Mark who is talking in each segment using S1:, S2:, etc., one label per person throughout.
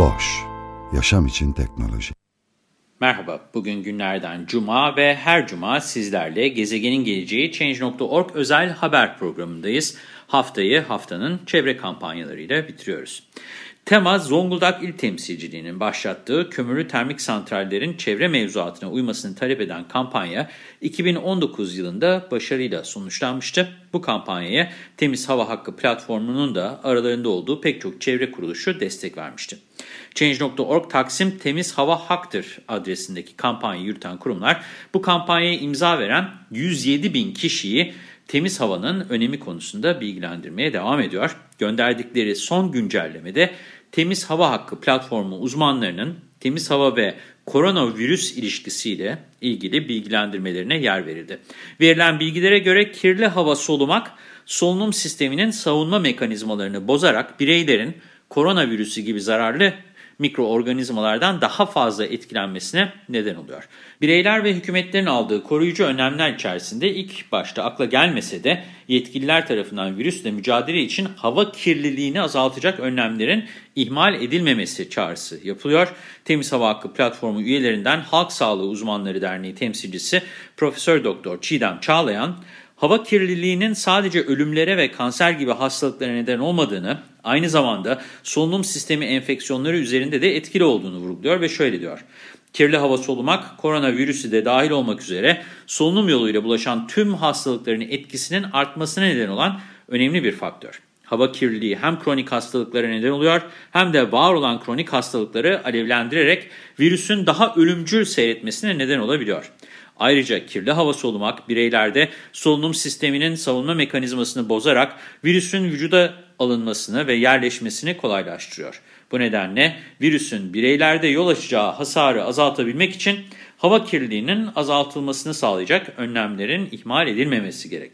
S1: Boş, yaşam için teknoloji.
S2: Merhaba, bugün günlerden cuma ve her cuma sizlerle Gezegenin Geleceği Change.org özel haber programındayız. Haftayı haftanın çevre kampanyalarıyla bitiriyoruz. Tema Zonguldak İl Temsilciliği'nin başlattığı kömürlü termik santrallerin çevre mevzuatına uymasını talep eden kampanya 2019 yılında başarıyla sonuçlanmıştı. Bu kampanyaya Temiz Hava Hakkı platformunun da aralarında olduğu pek çok çevre kuruluşu destek vermişti. Change.org Taksim Temiz Hava Haktır adresindeki kampanyayı yürüten kurumlar bu kampanyaya imza veren 107 bin kişiyi temiz havanın önemi konusunda bilgilendirmeye devam ediyor. Gönderdikleri son güncellemede Temiz Hava Hakkı platformu uzmanlarının temiz hava ve koronavirüs ilişkisiyle ilgili bilgilendirmelerine yer verildi. Verilen bilgilere göre kirli hava solumak solunum sisteminin savunma mekanizmalarını bozarak bireylerin koronavirüsü gibi zararlı mikroorganizmalardan daha fazla etkilenmesine neden oluyor. Bireyler ve hükümetlerin aldığı koruyucu önlemler içerisinde ilk başta akla gelmese de yetkililer tarafından virüsle mücadele için hava kirliliğini azaltacak önlemlerin ihmal edilmemesi çağrısı yapılıyor. Temiz Hava Hakkı platformu üyelerinden Halk Sağlığı Uzmanları Derneği temsilcisi Profesör Doktor Çiğdem Çağlayan, hava kirliliğinin sadece ölümlere ve kanser gibi hastalıklara neden olmadığını, aynı zamanda solunum sistemi enfeksiyonları üzerinde de etkili olduğunu vurguluyor ve şöyle diyor. Kirli hava solumak, koronavirüsü de dahil olmak üzere solunum yoluyla bulaşan tüm hastalıkların etkisinin artmasına neden olan önemli bir faktör. Hava kirliliği hem kronik hastalıklara neden oluyor hem de var olan kronik hastalıkları alevlendirerek virüsün daha ölümcül seyretmesine neden olabiliyor. Ayrıca kirli hava solumak bireylerde solunum sisteminin savunma mekanizmasını bozarak virüsün vücuda alınmasını ve yerleşmesini kolaylaştırıyor. Bu nedenle virüsün bireylerde yol açacağı hasarı azaltabilmek için hava kirliliğinin azaltılmasını sağlayacak önlemlerin ihmal edilmemesi gerek.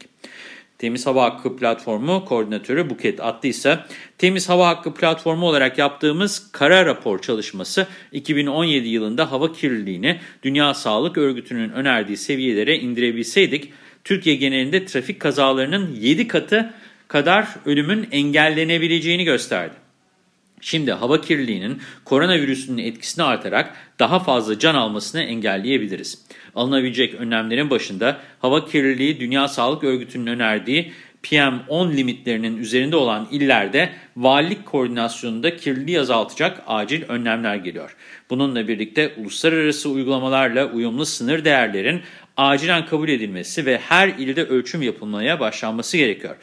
S2: Temiz Hava Hakkı Platformu Koordinatörü Buket Atlı ise Temiz Hava Hakkı Platformu olarak yaptığımız kara rapor çalışması 2017 yılında hava kirliliğini Dünya Sağlık Örgütü'nün önerdiği seviyelere indirebilseydik Türkiye genelinde trafik kazalarının 7 katı kadar ölümün engellenebileceğini gösterdi. Şimdi hava kirliliğinin koronavirüsünün etkisini artarak daha fazla can almasını engelleyebiliriz. Alınabilecek önlemlerin başında hava kirliliği Dünya Sağlık Örgütü'nün önerdiği PM10 limitlerinin üzerinde olan illerde valilik koordinasyonunda kirliliği azaltacak acil önlemler geliyor. Bununla birlikte uluslararası uygulamalarla uyumlu sınır değerlerin acilen kabul edilmesi ve her ilde ölçüm yapılmaya başlanması gerekiyor.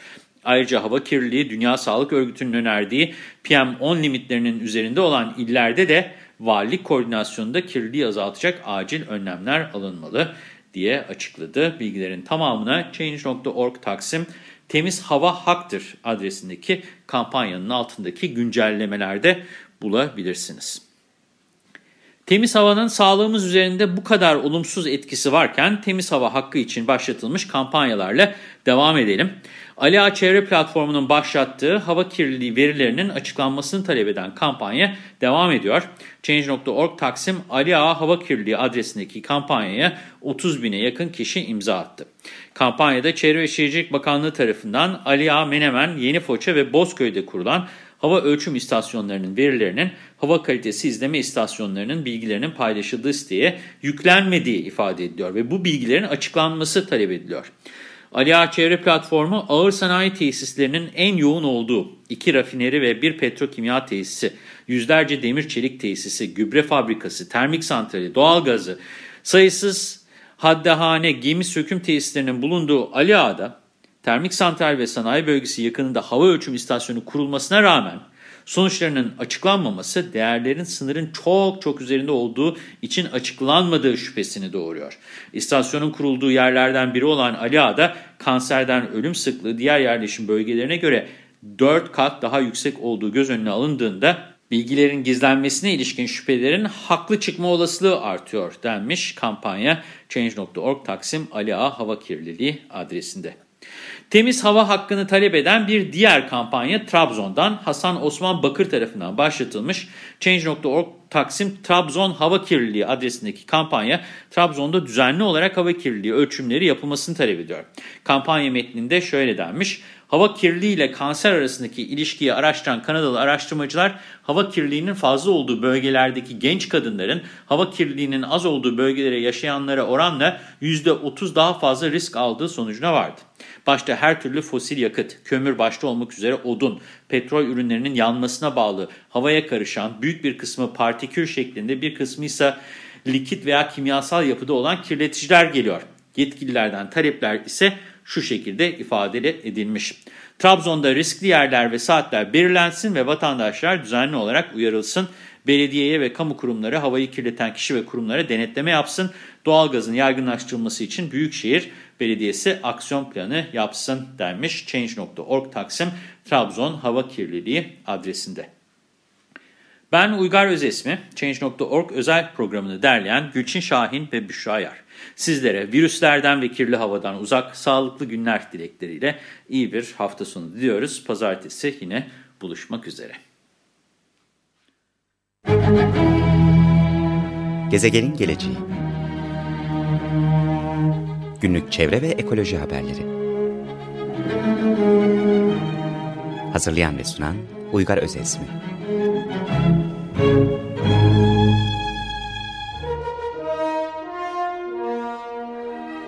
S2: Ayrıca hava kirliliği Dünya Sağlık Örgütü'nün önerdiği PM10 limitlerinin üzerinde olan illerde de valilik koordinasyonunda kirliliği azaltacak acil önlemler alınmalı diye açıkladı. Bilgilerin tamamına Change.org Taksim Temiz Hava Haktır adresindeki kampanyanın altındaki güncellemelerde bulabilirsiniz. Temiz havanın sağlığımız üzerinde bu kadar olumsuz etkisi varken temiz hava hakkı için başlatılmış kampanyalarla devam edelim. Ali Ağa Çevre Platformu'nun başlattığı hava kirliliği verilerinin açıklanmasını talep eden kampanya devam ediyor. Change.org Taksim Ali Ağa Hava Kirliliği adresindeki kampanyaya 30 bine yakın kişi imza attı. Kampanyada Çevre ve Şehircilik Bakanlığı tarafından Ali Ağa, Menemen, Yeni Foça ve Bozköy'de kurulan hava ölçüm istasyonlarının verilerinin hava kalitesi izleme istasyonlarının bilgilerinin paylaşıldığı siteye yüklenmediği ifade ediliyor ve bu bilgilerin açıklanması talep ediliyor. Ali Çevre Platformu ağır sanayi tesislerinin en yoğun olduğu iki rafineri ve bir petrokimya tesisi, yüzlerce demir çelik tesisi, gübre fabrikası, termik santrali, doğalgazı, sayısız haddehane, gemi söküm tesislerinin bulunduğu Ali termik santral ve sanayi bölgesi yakınında hava ölçüm istasyonu kurulmasına rağmen Sonuçlarının açıklanmaması değerlerin sınırın çok çok üzerinde olduğu için açıklanmadığı şüphesini doğuruyor. İstasyonun kurulduğu yerlerden biri olan Ali Ağa'da kanserden ölüm sıklığı diğer yerleşim bölgelerine göre 4 kat daha yüksek olduğu göz önüne alındığında bilgilerin gizlenmesine ilişkin şüphelerin haklı çıkma olasılığı artıyor denmiş kampanya Change.org Taksim Ali Ağa Hava Kirliliği adresinde. Temiz hava hakkını talep eden bir diğer kampanya Trabzon'dan Hasan Osman Bakır tarafından başlatılmış Change.org Taksim Trabzon Hava Kirliliği adresindeki kampanya Trabzon'da düzenli olarak hava kirliliği ölçümleri yapılmasını talep ediyor. Kampanya metninde şöyle denmiş. Hava kirliliği ile kanser arasındaki ilişkiyi araştıran Kanadalı araştırmacılar hava kirliliğinin fazla olduğu bölgelerdeki genç kadınların hava kirliliğinin az olduğu bölgelere yaşayanlara oranla %30 daha fazla risk aldığı sonucuna vardı. Başta her türlü fosil yakıt, kömür başta olmak üzere odun, petrol ürünlerinin yanmasına bağlı havaya karışan büyük bir kısmı partikül şeklinde bir kısmı ise likit veya kimyasal yapıda olan kirleticiler geliyor. Yetkililerden talepler ise şu şekilde ifade edilmiş. Trabzon'da riskli yerler ve saatler belirlensin ve vatandaşlar düzenli olarak uyarılsın. Belediyeye ve kamu kurumları havayı kirleten kişi ve kurumlara denetleme yapsın. Doğalgazın yaygınlaştırılması için Büyükşehir Belediyesi aksiyon planı yapsın denmiş Change.org Taksim Trabzon Hava Kirliliği adresinde. Ben Uygar Özesmi, Change.org özel programını derleyen Gülçin Şahin ve Büşra Yar. Sizlere virüslerden ve kirli havadan uzak, sağlıklı günler dilekleriyle iyi bir hafta sonu diliyoruz. Pazartesi yine buluşmak üzere.
S3: Gezegenin geleceği Günlük çevre ve ekoloji haberleri Hazırlayan ve sunan Uygar Özesmi